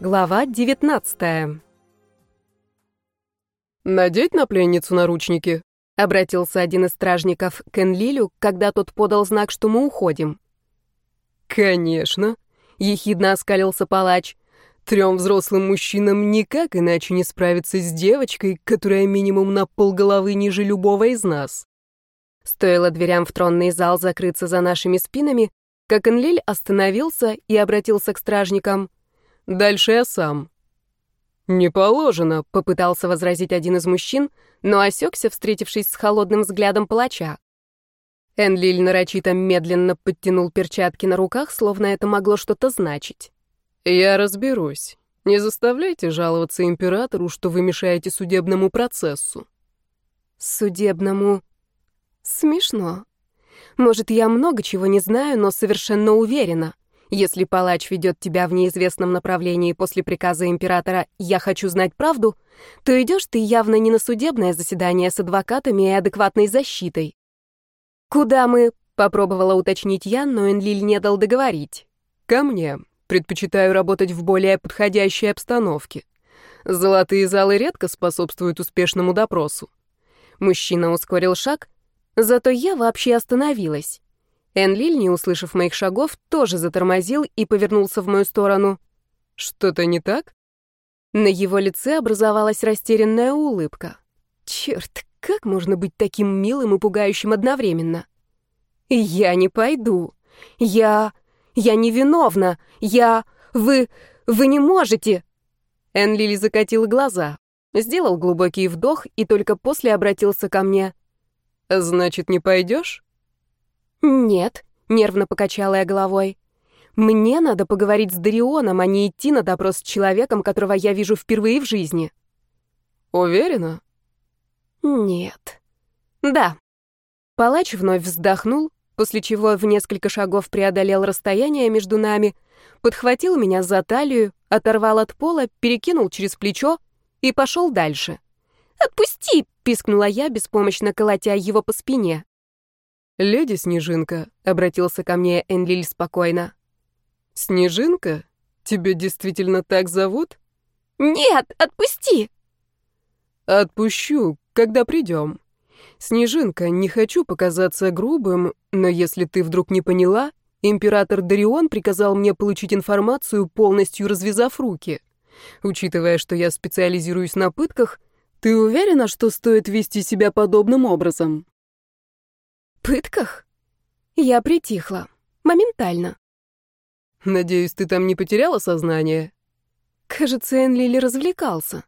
Глава 19 «Надеть на пленницу наручники?» — обратился один из стражников к Энлилю, когда тот подал знак, что мы уходим. «Конечно», — ехидно оскалился палач. «Трем взрослым мужчинам никак иначе не справиться с девочкой, которая минимум на полголовы ниже любого из нас». Стоило дверям в тронный зал закрыться за нашими спинами, как Энлиль остановился и обратился к стражникам. Дальше я сам». «Не положено», — попытался возразить один из мужчин, но осекся, встретившись с холодным взглядом палача. Энлиль нарочито медленно подтянул перчатки на руках, словно это могло что-то значить. «Я разберусь. Не заставляйте жаловаться императору, что вы мешаете судебному процессу». «Судебному...» «Смешно. Может, я много чего не знаю, но совершенно уверена. Если палач ведет тебя в неизвестном направлении после приказа императора «я хочу знать правду», то идешь ты явно не на судебное заседание с адвокатами и адекватной защитой. «Куда мы?» — попробовала уточнить я, но Энлиль не дал договорить. «Ко мне. Предпочитаю работать в более подходящей обстановке. Золотые залы редко способствуют успешному допросу». Мужчина ускорил шаг, зато я вообще остановилась. Энлиль, не услышав моих шагов, тоже затормозил и повернулся в мою сторону. «Что-то не так?» На его лице образовалась растерянная улыбка. Черт, как можно быть таким милым и пугающим одновременно? «Я не пойду. Я... я невиновна. Я... Вы... вы не можете!» Энлиль закатил глаза, сделал глубокий вдох и только после обратился ко мне. «Значит, не пойдешь?» «Нет», — нервно покачала я головой. «Мне надо поговорить с Дарионом, а не идти на допрос с человеком, которого я вижу впервые в жизни». «Уверена?» «Нет». «Да». Палач вновь вздохнул, после чего в несколько шагов преодолел расстояние между нами, подхватил меня за талию, оторвал от пола, перекинул через плечо и пошел дальше. «Отпусти!» — пискнула я, беспомощно колотя его по спине. «Леди Снежинка», — обратился ко мне Энлиль спокойно. «Снежинка? Тебя действительно так зовут?» «Нет, отпусти!» «Отпущу, когда придем. Снежинка, не хочу показаться грубым, но если ты вдруг не поняла, император Дарион приказал мне получить информацию, полностью развязав руки. Учитывая, что я специализируюсь на пытках, ты уверена, что стоит вести себя подобным образом?» Пытках? Я притихла. Моментально. Надеюсь, ты там не потеряла сознание? Кажется, Энлили развлекался.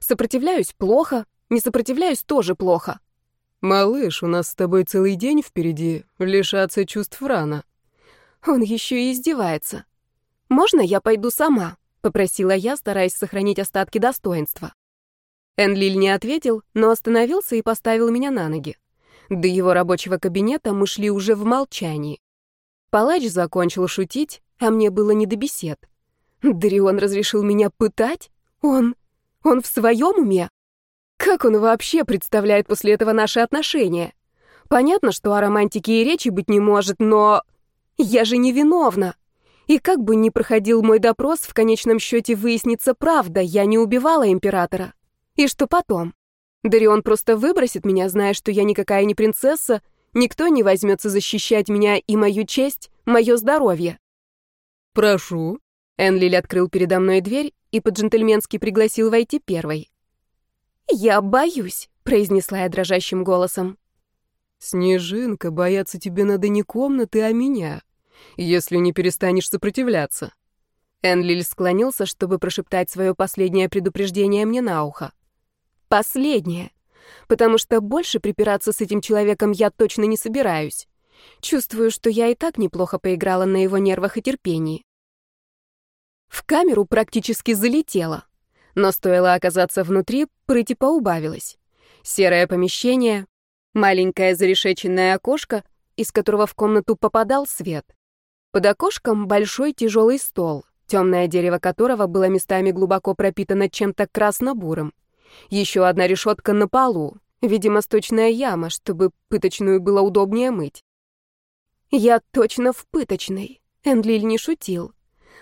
Сопротивляюсь плохо, не сопротивляюсь тоже плохо. Малыш, у нас с тобой целый день впереди, лишаться чувств рано. Он еще и издевается. Можно я пойду сама? Попросила я, стараясь сохранить остатки достоинства. Энлиль не ответил, но остановился и поставил меня на ноги. До его рабочего кабинета мы шли уже в молчании. Палач закончил шутить, а мне было не до бесед. Дарион разрешил меня пытать? Он... он в своем уме? Как он вообще представляет после этого наши отношения? Понятно, что о романтике и речи быть не может, но... Я же не виновна. И как бы ни проходил мой допрос, в конечном счете выяснится правда, я не убивала императора. И что потом? Дарион просто выбросит меня, зная, что я никакая не принцесса, никто не возьмется защищать меня и мою честь, мое здоровье. «Прошу». Энлиль открыл передо мной дверь и по-джентльменски пригласил войти первой. «Я боюсь», — произнесла я дрожащим голосом. «Снежинка, бояться тебе надо не комнаты, а меня, если не перестанешь сопротивляться». Энлиль склонился, чтобы прошептать свое последнее предупреждение мне на ухо. Последнее. Потому что больше припираться с этим человеком я точно не собираюсь. Чувствую, что я и так неплохо поиграла на его нервах и терпении. В камеру практически залетела. Но стоило оказаться внутри, прыти поубавилось. Серое помещение, маленькое зарешеченное окошко, из которого в комнату попадал свет. Под окошком большой тяжелый стол, темное дерево которого было местами глубоко пропитано чем-то красно-бурым. Еще одна решетка на полу, видимо, сточная яма, чтобы пыточную было удобнее мыть. Я точно в пыточной. Энлиль не шутил.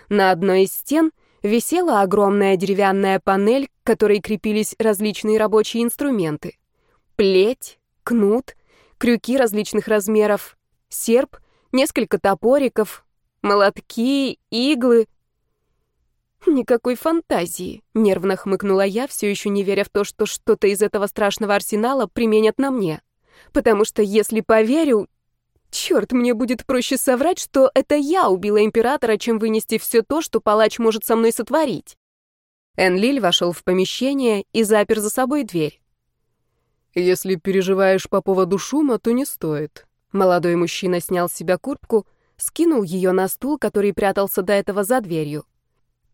На одной из стен висела огромная деревянная панель, к которой крепились различные рабочие инструменты. Плеть, кнут, крюки различных размеров, серп, несколько топориков, молотки, иглы. Никакой фантазии, нервно хмыкнула я, все еще не веря в то, что что-то из этого страшного арсенала применят на мне. Потому что если поверю, черт, мне будет проще соврать, что это я убила императора, чем вынести все то, что палач может со мной сотворить. Энлиль вошел в помещение и запер за собой дверь. Если переживаешь по поводу шума, то не стоит. Молодой мужчина снял с себя куртку, скинул ее на стул, который прятался до этого за дверью.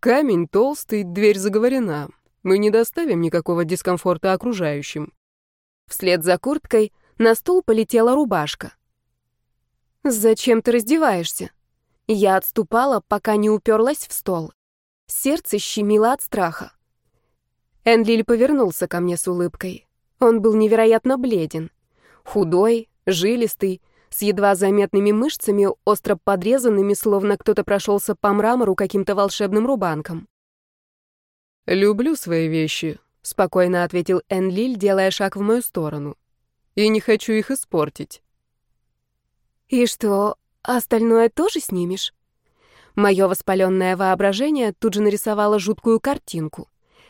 Камень толстый, дверь заговорена. Мы не доставим никакого дискомфорта окружающим. Вслед за курткой на стул полетела рубашка. «Зачем ты раздеваешься?» Я отступала, пока не уперлась в стол. Сердце щемило от страха. Энлиль повернулся ко мне с улыбкой. Он был невероятно бледен. Худой, жилистый, с едва заметными мышцами, остро подрезанными, словно кто-то прошелся по мрамору каким-то волшебным рубанком. «Люблю свои вещи», — спокойно ответил Энлиль, делая шаг в мою сторону. «И не хочу их испортить». «И что, остальное тоже снимешь?» Мое воспаленное воображение тут же нарисовало жуткую картинку.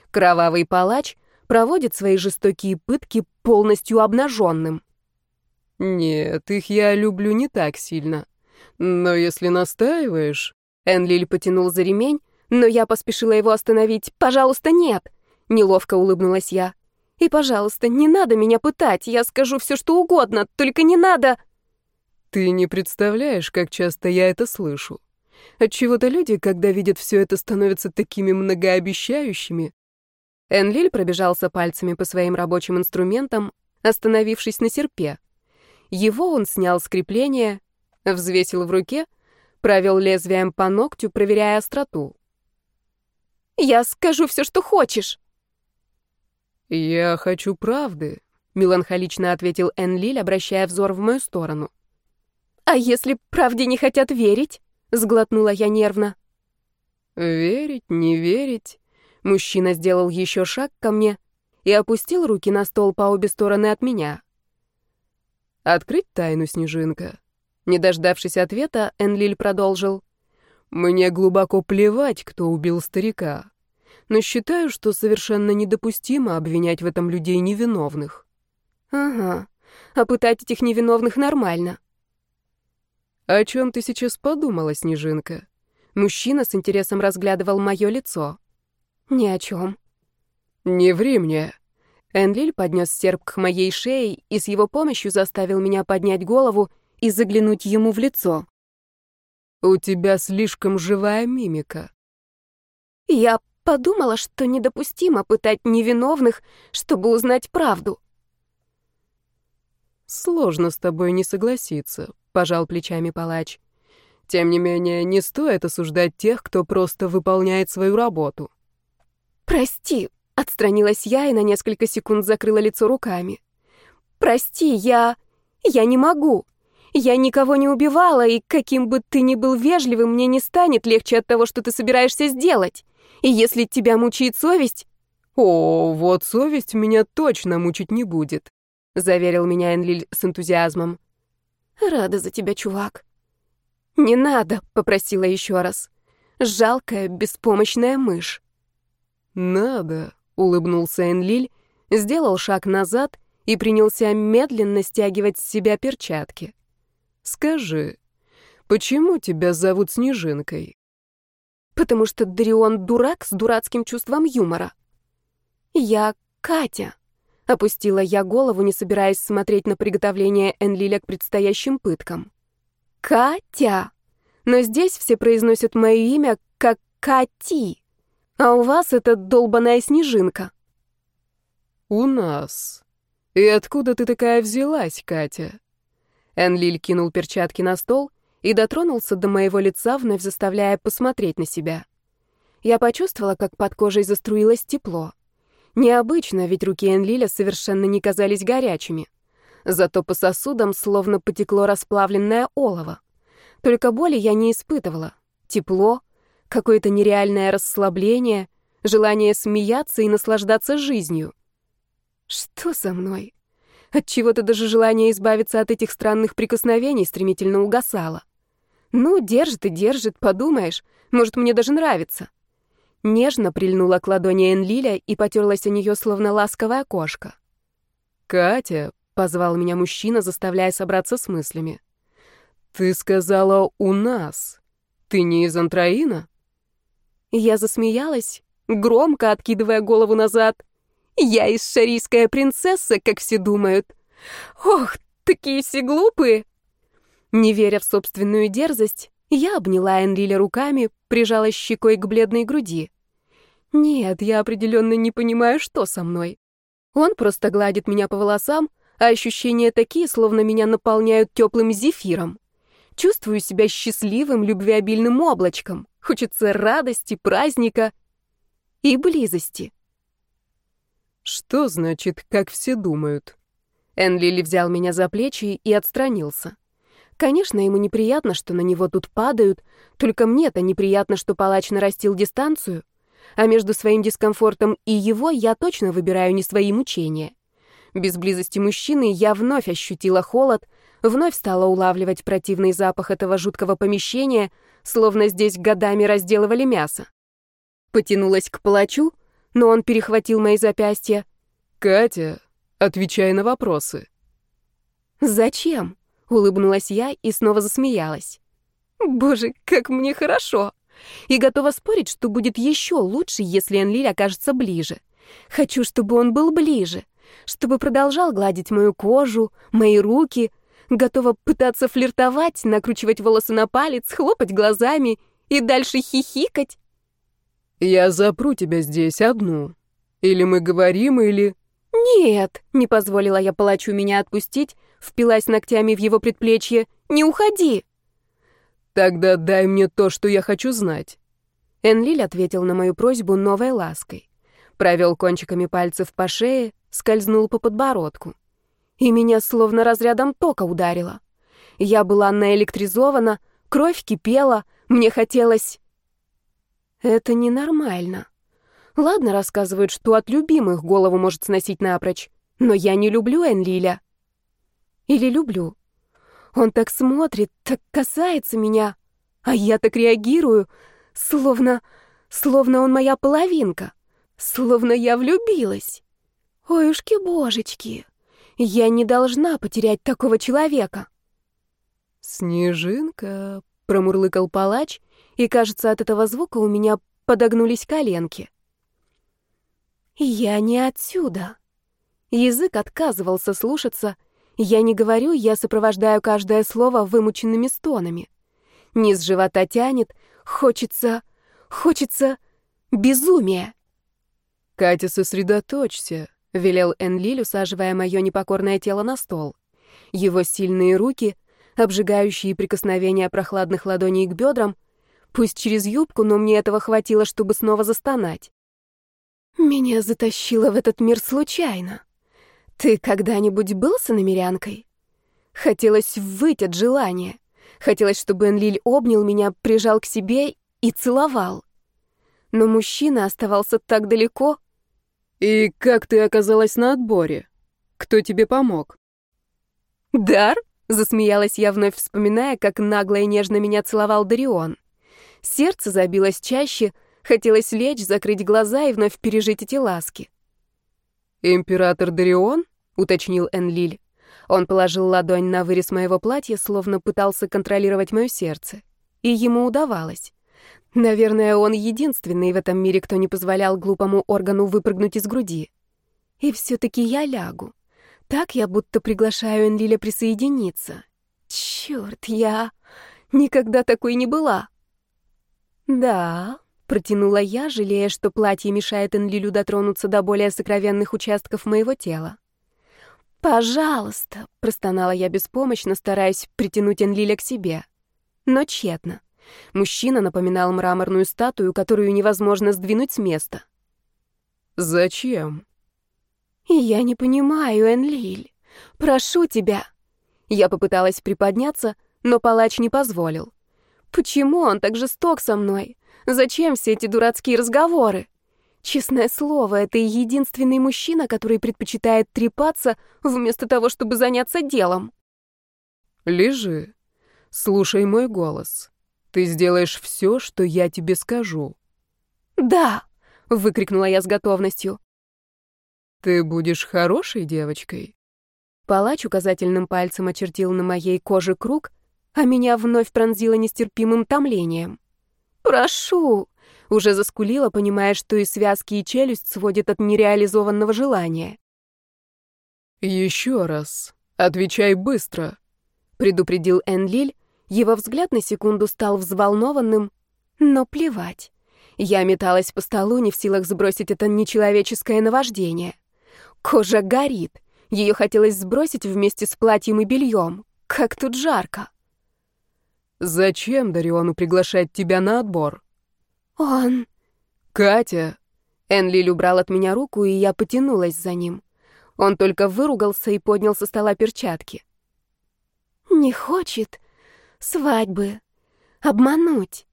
Кровавый палач проводит свои жестокие пытки полностью обнаженным. «Нет, их я люблю не так сильно. Но если настаиваешь...» Энлиль потянул за ремень, но я поспешила его остановить. «Пожалуйста, нет!» Неловко улыбнулась я. «И, пожалуйста, не надо меня пытать, я скажу все, что угодно, только не надо...» Ты не представляешь, как часто я это слышу. Отчего-то люди, когда видят все это, становятся такими многообещающими. Энлиль пробежался пальцами по своим рабочим инструментам, остановившись на серпе. Его он снял с крепления, взвесил в руке, провел лезвием по ногтю, проверяя остроту. «Я скажу все, что хочешь!» «Я хочу правды», — меланхолично ответил Энлиль, обращая взор в мою сторону. «А если правде не хотят верить?» — сглотнула я нервно. «Верить, не верить...» Мужчина сделал еще шаг ко мне и опустил руки на стол по обе стороны от меня. «Открыть тайну, Снежинка?» Не дождавшись ответа, Энлиль продолжил. «Мне глубоко плевать, кто убил старика, но считаю, что совершенно недопустимо обвинять в этом людей невиновных». «Ага, а пытать этих невиновных нормально». «О чем ты сейчас подумала, Снежинка?» Мужчина с интересом разглядывал мое лицо. «Ни о чем». «Не ври мне». Энлиль поднес серп к моей шее и с его помощью заставил меня поднять голову и заглянуть ему в лицо. «У тебя слишком живая мимика». Я подумала, что недопустимо пытать невиновных, чтобы узнать правду. «Сложно с тобой не согласиться», — пожал плечами палач. «Тем не менее, не стоит осуждать тех, кто просто выполняет свою работу». «Прости», — отстранилась я и на несколько секунд закрыла лицо руками. «Прости, я... я не могу. Я никого не убивала, и каким бы ты ни был вежливым, мне не станет легче от того, что ты собираешься сделать. И если тебя мучает совесть...» «О, вот совесть меня точно мучить не будет», — заверил меня Энлиль с энтузиазмом. «Рада за тебя, чувак». «Не надо», — попросила еще раз. «Жалкая, беспомощная мышь». «Надо», — улыбнулся Энлиль, сделал шаг назад и принялся медленно стягивать с себя перчатки. «Скажи, почему тебя зовут Снежинкой?» «Потому что Дарион дурак с дурацким чувством юмора». «Я Катя», — опустила я голову, не собираясь смотреть на приготовление Энлиля к предстоящим пыткам. «Катя!» Но здесь все произносят мое имя как Кати. А у вас это долбаная снежинка. У нас. И откуда ты такая взялась, Катя? Энлиль кинул перчатки на стол и дотронулся до моего лица, вновь заставляя посмотреть на себя. Я почувствовала, как под кожей заструилось тепло. Необычно, ведь руки Энлиля совершенно не казались горячими. Зато по сосудам словно потекло расплавленное олово. Только боли я не испытывала. Тепло, какое-то нереальное расслабление, желание смеяться и наслаждаться жизнью. Что со мной? Отчего-то даже желание избавиться от этих странных прикосновений стремительно угасало. Ну, держит и держит, подумаешь, может, мне даже нравится. Нежно прильнула к ладони Энлиля и потерлась о нее, словно ласковая кошка. «Катя», — позвал меня мужчина, заставляя собраться с мыслями. «Ты сказала «у нас». Ты не из Антраина?» Я засмеялась, громко откидывая голову назад. «Я из шарийская принцесса, как все думают. Ох, такие все глупые!» Не веря в собственную дерзость, я обняла Энлиля руками, прижала щекой к бледной груди. Нет, я определенно не понимаю, что со мной. Он просто гладит меня по волосам, а ощущения такие, словно меня наполняют теплым зефиром. Чувствую себя счастливым, любвеобильным облачком. Хочется радости, праздника и близости. Что значит, как все думают? Энлили взял меня за плечи и отстранился. Конечно, ему неприятно, что на него тут падают, только мне-то неприятно, что палач нарастил дистанцию, а между своим дискомфортом и его я точно выбираю не свои мучения. Без близости мужчины я вновь ощутила холод, вновь стала улавливать противный запах этого жуткого помещения, словно здесь годами разделывали мясо. Потянулась к палачу, но он перехватил мои запястья. «Катя, отвечай на вопросы». «Зачем?» Улыбнулась я и снова засмеялась. Боже, как мне хорошо! И готова спорить, что будет еще лучше, если Энлиль окажется ближе. Хочу, чтобы он был ближе, чтобы продолжал гладить мою кожу, мои руки, готова пытаться флиртовать, накручивать волосы на палец, хлопать глазами и дальше хихикать. «Я запру тебя здесь одну. Или мы говорим, или...» «Нет», — не позволила я палачу меня отпустить, впилась ногтями в его предплечье. «Не уходи!» «Тогда дай мне то, что я хочу знать». Энлиль ответил на мою просьбу новой лаской. Провел кончиками пальцев по шее, скользнул по подбородку. И меня словно разрядом тока ударило. Я была наэлектризована, кровь кипела, мне хотелось... Это ненормально. Ладно, рассказывают, что от любимых голову может сносить напрочь, но я не люблю Энлиля. Или люблю. Он так смотрит, так касается меня, а я так реагирую, словно... словно он моя половинка, словно я влюбилась. Ой, ушки-божечки, я не должна потерять такого человека. «Снежинка», — промурлыкал палач, и, кажется, от этого звука у меня подогнулись коленки. «Я не отсюда». Язык отказывался слушаться, я не говорю, я сопровождаю каждое слово вымученными стонами. Низ живота тянет, хочется... хочется... безумия. «Катя, сосредоточься», — велел Энлиль, усаживая мое непокорное тело на стол. Его сильные руки, обжигающие прикосновения прохладных ладоней к бедрам, пусть через юбку, но мне этого хватило, чтобы снова застонать. Меня затащило в этот мир случайно. Ты когда-нибудь был с иномерянкой? Хотелось выть от желания. Хотелось, чтобы Энлиль обнял меня, прижал к себе и целовал. Но мужчина оставался так далеко. «И как ты оказалась на отборе? Кто тебе помог?» «Дар?» — засмеялась я, вновь вспоминая, как нагло и нежно меня целовал Дарион. Сердце забилось чаще, хотелось лечь, закрыть глаза и вновь пережить эти ласки. «Император Дарион?» — уточнил Энлиль. Он положил ладонь на вырез моего платья, словно пытался контролировать мое сердце. И ему удавалось. Наверное, он единственный в этом мире, кто не позволял глупому органу выпрыгнуть из груди. И все-таки я лягу. Так я будто приглашаю Энлиля присоединиться. Черт, я никогда такой не была. Да, Протянула я, жалея, что платье мешает Энлилю дотронуться до более сокровенных участков моего тела. «Пожалуйста!» — простонала я беспомощно, стараясь притянуть Энлиля к себе. Но тщетно. Мужчина напоминал мраморную статую, которую невозможно сдвинуть с места. «Зачем?» «Я не понимаю, Энлиль. Прошу тебя». Я попыталась приподняться, но палач не позволил. «Почему он так жесток со мной? Зачем все эти дурацкие разговоры? Честное слово, это единственный мужчина, который предпочитает трепаться вместо того, чтобы заняться делом. Лежи. Слушай мой голос. Ты сделаешь все, что я тебе скажу. Да, выкрикнула я с готовностью. Ты будешь хорошей девочкой. Палач указательным пальцем очертил на моей коже круг, а меня вновь пронзило нестерпимым томлением. «Прошу!» — уже заскулила, понимая, что и связки, и челюсть сводят от нереализованного желания. «Еще раз. Отвечай быстро», — предупредил Энлиль. Его взгляд на секунду стал взволнованным, но плевать. Я металась по столу, не в силах сбросить это нечеловеческое наваждение. Кожа горит. Ее хотелось сбросить вместе с платьем и бельем. Как тут жарко. «Зачем Дариону приглашать тебя на отбор?» «Он...» «Катя...» Энлиль убрал от меня руку, и я потянулась за ним. Он только выругался и поднял со стола перчатки. «Не хочет свадьбы. Обмануть».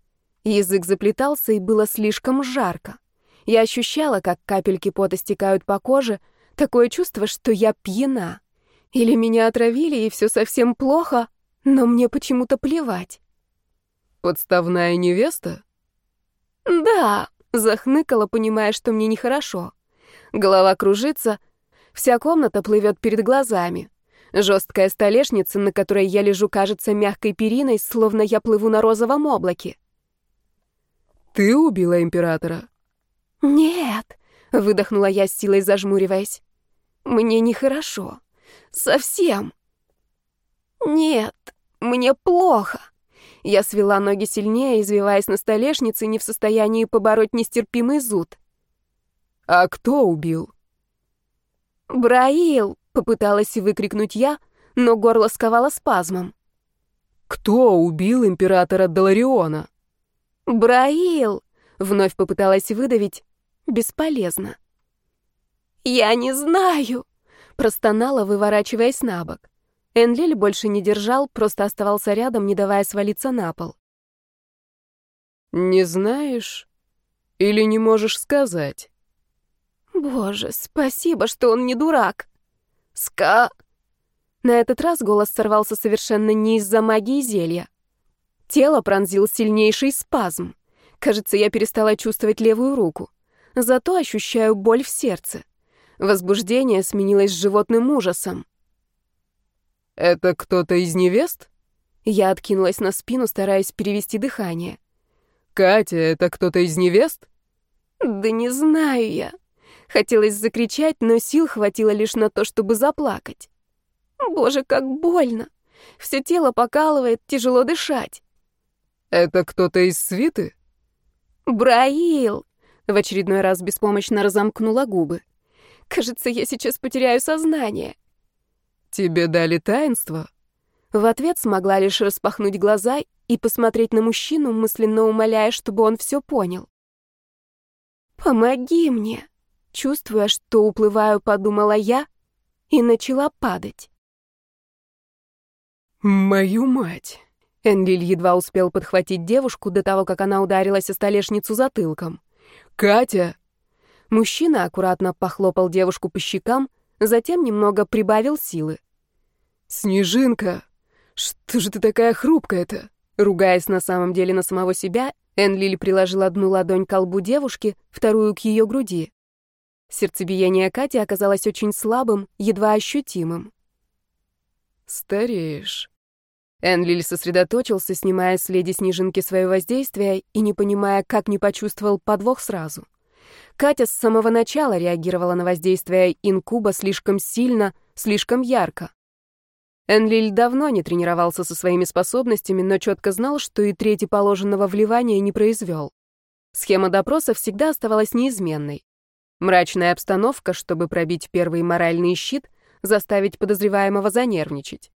Язык заплетался, и было слишком жарко. Я ощущала, как капельки пота стекают по коже, такое чувство, что я пьяна. Или меня отравили, и все совсем плохо, но мне почему-то плевать. «Подставная невеста?» «Да», — захныкала, понимая, что мне нехорошо. Голова кружится, вся комната плывет перед глазами. Жесткая столешница, на которой я лежу, кажется мягкой периной, словно я плыву на розовом облаке. «Ты убила императора?» «Нет», — выдохнула я с силой, зажмуриваясь. «Мне нехорошо. Совсем». «Нет, мне плохо». Я свела ноги сильнее, извиваясь на столешнице, не в состоянии побороть нестерпимый зуд. «А кто убил?» «Браил!» — попыталась выкрикнуть я, но горло сковало спазмом. «Кто убил императора Далариона?» «Браил!» — вновь попыталась выдавить. Бесполезно. «Я не знаю!» — простонала, выворачиваясь на бок. Энлиль больше не держал, просто оставался рядом, не давая свалиться на пол. «Не знаешь? Или не можешь сказать?» «Боже, спасибо, что он не дурак!» «Ска...» На этот раз голос сорвался совершенно не из-за магии зелья. Тело пронзил сильнейший спазм. Кажется, я перестала чувствовать левую руку. Зато ощущаю боль в сердце. Возбуждение сменилось животным ужасом. «Это кто-то из невест?» Я откинулась на спину, стараясь перевести дыхание. «Катя, это кто-то из невест?» «Да не знаю я». Хотелось закричать, но сил хватило лишь на то, чтобы заплакать. Боже, как больно. Все тело покалывает, тяжело дышать. «Это кто-то из свиты?» «Браил!» В очередной раз беспомощно разомкнула губы. «Кажется, я сейчас потеряю сознание». «Тебе дали таинство?» В ответ смогла лишь распахнуть глаза и посмотреть на мужчину, мысленно умоляя, чтобы он все понял. «Помоги мне!» Чувствуя, что уплываю, подумала я и начала падать. «Мою мать!» Энлиль едва успел подхватить девушку до того, как она ударилась о столешницу затылком. «Катя!» Мужчина аккуратно похлопал девушку по щекам, затем немного прибавил силы. «Снежинка! Что же ты такая хрупкая-то?» Ругаясь на самом деле на самого себя, Энлиль приложил одну ладонь к колбу девушки, вторую к ее груди. Сердцебиение Кати оказалось очень слабым, едва ощутимым. «Стареешь». Энлиль сосредоточился, снимая с леди Снежинки свое воздействие и не понимая, как не почувствовал подвох сразу. Катя с самого начала реагировала на воздействие инкуба слишком сильно, слишком ярко. Энлиль давно не тренировался со своими способностями, но четко знал, что и трети положенного вливания не произвел. Схема допроса всегда оставалась неизменной. Мрачная обстановка, чтобы пробить первый моральный щит, заставить подозреваемого занервничать.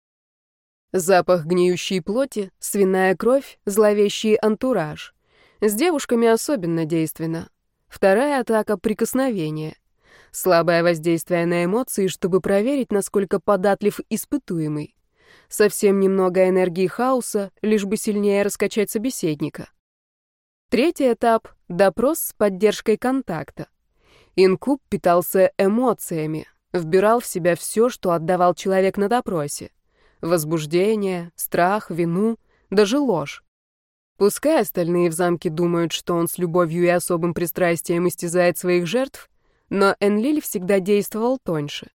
Запах гниющей плоти, свиная кровь, зловещий антураж. С девушками особенно действенно. Вторая атака — прикосновение. Слабое воздействие на эмоции, чтобы проверить, насколько податлив испытуемый. Совсем немного энергии хаоса, лишь бы сильнее раскачать собеседника. Третий этап — допрос с поддержкой контакта. Инкуб питался эмоциями, вбирал в себя все, что отдавал человек на допросе. Возбуждение, страх, вину, даже ложь. Пускай остальные в замке думают, что он с любовью и особым пристрастием истязает своих жертв, но Энлиль всегда действовал тоньше.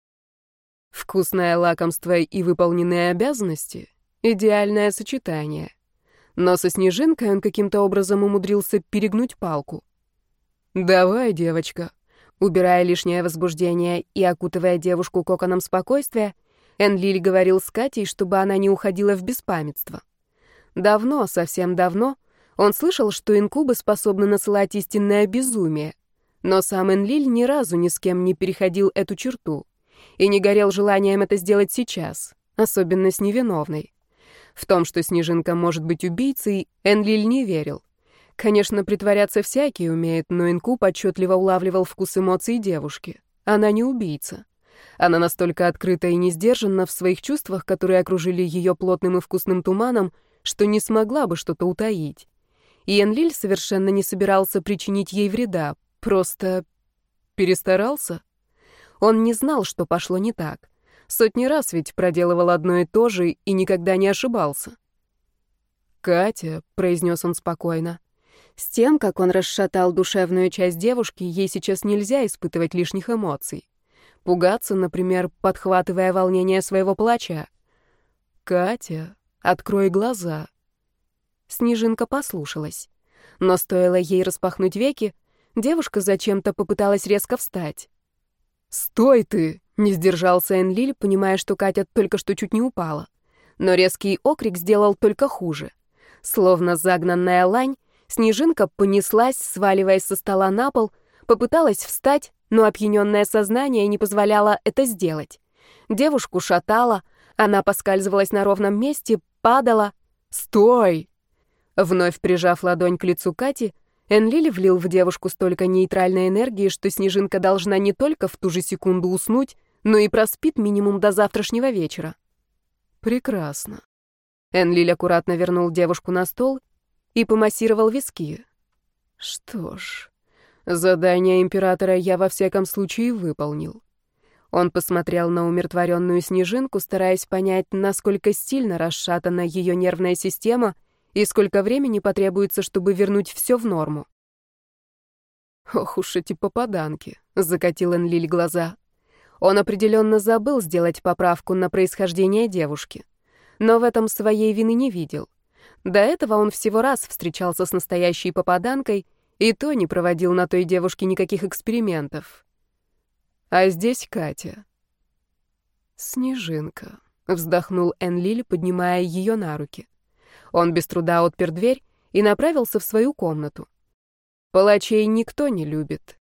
Вкусное лакомство и выполненные обязанности — идеальное сочетание. Но со Снежинкой он каким-то образом умудрился перегнуть палку. «Давай, девочка». Убирая лишнее возбуждение и окутывая девушку коконом спокойствия, Энлиль говорил с Катей, чтобы она не уходила в беспамятство. Давно, совсем давно, он слышал, что инкубы способны насылать истинное безумие, но сам Энлиль ни разу ни с кем не переходил эту черту и не горел желанием это сделать сейчас, особенно с невиновной. В том, что Снежинка может быть убийцей, Энлиль не верил. Конечно, притворяться всякий умеет, но Инкуб отчетливо улавливал вкус эмоций девушки. Она не убийца. Она настолько открыта и не сдержанна в своих чувствах, которые окружили ее плотным и вкусным туманом, что не смогла бы что-то утаить. И Энлиль совершенно не собирался причинить ей вреда, просто перестарался. Он не знал, что пошло не так. Сотни раз ведь проделывал одно и то же и никогда не ошибался. «Катя», — произнес он спокойно, — с тем, как он расшатал душевную часть девушки, ей сейчас нельзя испытывать лишних эмоций. Пугаться, например, подхватывая волнение своего плача. «Катя, открой глаза». Снежинка послушалась. Но стоило ей распахнуть веки, девушка зачем-то попыталась резко встать. «Стой ты!» — не сдержался Энлиль, понимая, что Катя только что чуть не упала. Но резкий окрик сделал только хуже. Словно загнанная лань, снежинка понеслась, сваливаясь со стола на пол, попыталась встать, но опьяненное сознание не позволяло это сделать. Девушку шатало, она поскальзывалась на ровном месте, падала. «Стой!» Вновь прижав ладонь к лицу Кати, Энлили влил в девушку столько нейтральной энергии, что Снежинка должна не только в ту же секунду уснуть, но и проспит минимум до завтрашнего вечера. Прекрасно. Энлиль аккуратно вернул девушку на стол и помассировал виски. Что ж, задание императора я во всяком случае выполнил. Он посмотрел на умиротворенную снежинку, стараясь понять, насколько сильно расшатана ее нервная система — и сколько времени потребуется, чтобы вернуть все в норму. Ох уж эти попаданки, закатил Энлиль глаза. Он определенно забыл сделать поправку на происхождение девушки, но в этом своей вины не видел. До этого он всего раз встречался с настоящей попаданкой, и то не проводил на той девушке никаких экспериментов. А здесь Катя. Снежинка, вздохнул Энлиль, поднимая ее на руки. Он без труда отпер дверь и направился в свою комнату. Палачей никто не любит.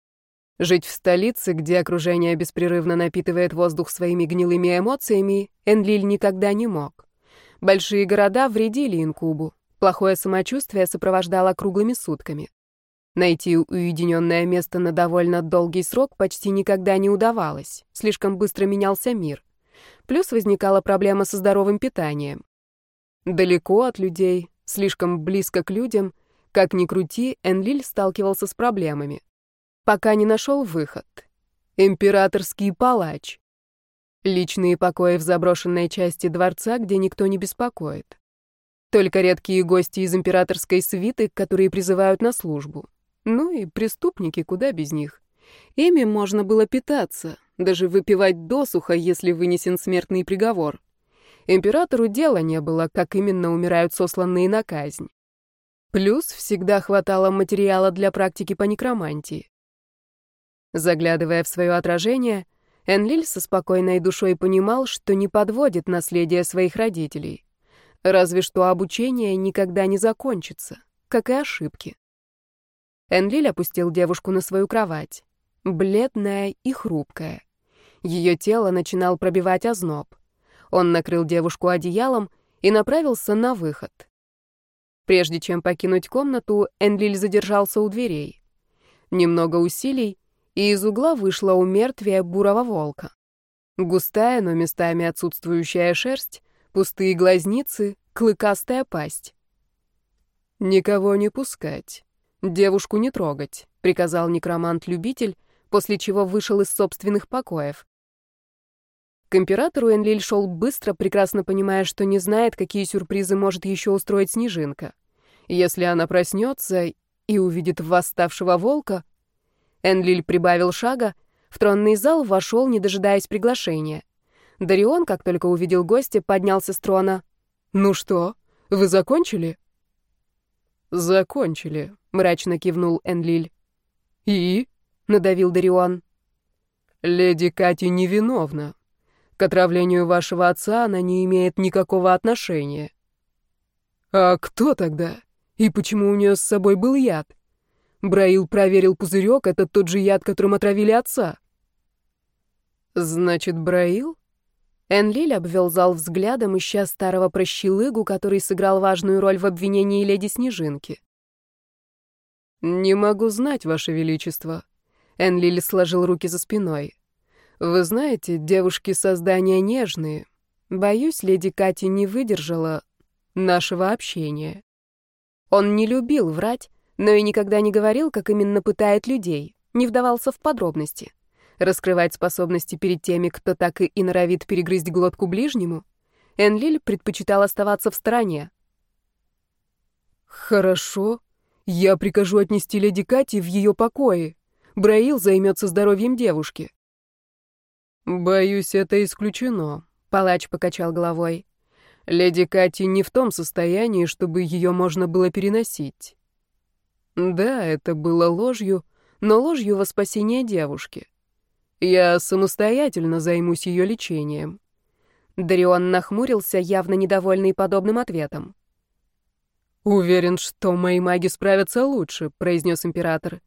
Жить в столице, где окружение беспрерывно напитывает воздух своими гнилыми эмоциями, Энлиль никогда не мог. Большие города вредили инкубу. Плохое самочувствие сопровождало круглыми сутками. Найти уединенное место на довольно долгий срок почти никогда не удавалось. Слишком быстро менялся мир. Плюс возникала проблема со здоровым питанием. Далеко от людей, слишком близко к людям, как ни крути, Энлиль сталкивался с проблемами. Пока не нашел выход. Императорский палач. Личные покои в заброшенной части дворца, где никто не беспокоит. Только редкие гости из императорской свиты, которые призывают на службу. Ну и преступники, куда без них. Ими можно было питаться, даже выпивать досуха, если вынесен смертный приговор. Императору дела не было, как именно умирают сосланные на казнь. Плюс всегда хватало материала для практики по некромантии. Заглядывая в свое отражение, Энлиль со спокойной душой понимал, что не подводит наследие своих родителей. Разве что обучение никогда не закончится, как и ошибки. Энлиль опустил девушку на свою кровать, бледная и хрупкая. Ее тело начинал пробивать озноб. Он накрыл девушку одеялом и направился на выход. Прежде чем покинуть комнату, Энлиль задержался у дверей. Немного усилий, и из угла вышла умертвие бурого волка. Густая, но местами отсутствующая шерсть, пустые глазницы, клыкастая пасть. «Никого не пускать», «Девушку не трогать», — приказал некромант-любитель, после чего вышел из собственных покоев. К императору Энлиль шел быстро, прекрасно понимая, что не знает, какие сюрпризы может еще устроить Снежинка. Если она проснется и увидит восставшего волка... Энлиль прибавил шага, в тронный зал вошел, не дожидаясь приглашения. Дарион, как только увидел гостя, поднялся с трона. «Ну что, вы закончили?» «Закончили», — мрачно кивнул Энлиль. «И?» — надавил Дарион. «Леди Кати невиновна. К отравлению вашего отца она не имеет никакого отношения». «А кто тогда? И почему у нее с собой был яд?» Браил проверил пузырек, это тот же яд, которым отравили отца. «Значит, Браил?» Энлиль обвел зал взглядом, ища старого прощелыгу, который сыграл важную роль в обвинении леди Снежинки. «Не могу знать, Ваше Величество». Энлиль сложил руки за спиной. «Вы знаете, девушки создания нежные. Боюсь, леди Кати не выдержала нашего общения». Он не любил врать, но и никогда не говорил, как именно пытает людей, не вдавался в подробности раскрывать способности перед теми, кто так и, и норовит перегрызть глотку ближнему, Энлиль предпочитал оставаться в стороне. «Хорошо. Я прикажу отнести леди Кати в ее покои. Браил займется здоровьем девушки». «Боюсь, это исключено», — палач покачал головой. «Леди Кати не в том состоянии, чтобы ее можно было переносить». Да, это было ложью, но ложью во спасение девушки. Я самостоятельно займусь ее лечением. Дарион нахмурился, явно недовольный подобным ответом. «Уверен, что мои маги справятся лучше», — произнес император.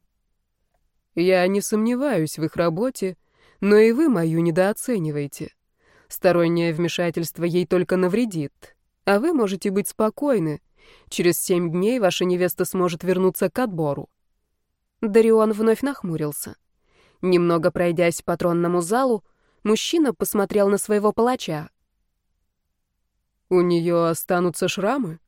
«Я не сомневаюсь в их работе, но и вы мою недооцениваете. Стороннее вмешательство ей только навредит, а вы можете быть спокойны. Через семь дней ваша невеста сможет вернуться к отбору». Дарион вновь нахмурился. Немного пройдясь по тронному залу, мужчина посмотрел на своего палача. «У нее останутся шрамы?»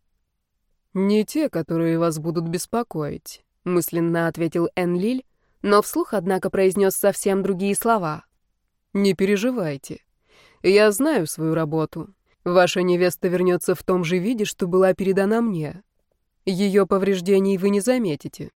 «Не те, которые вас будут беспокоить», — мысленно ответил Энлиль, но вслух, однако, произнес совсем другие слова. «Не переживайте. Я знаю свою работу. Ваша невеста вернется в том же виде, что была передана мне. Ее повреждений вы не заметите».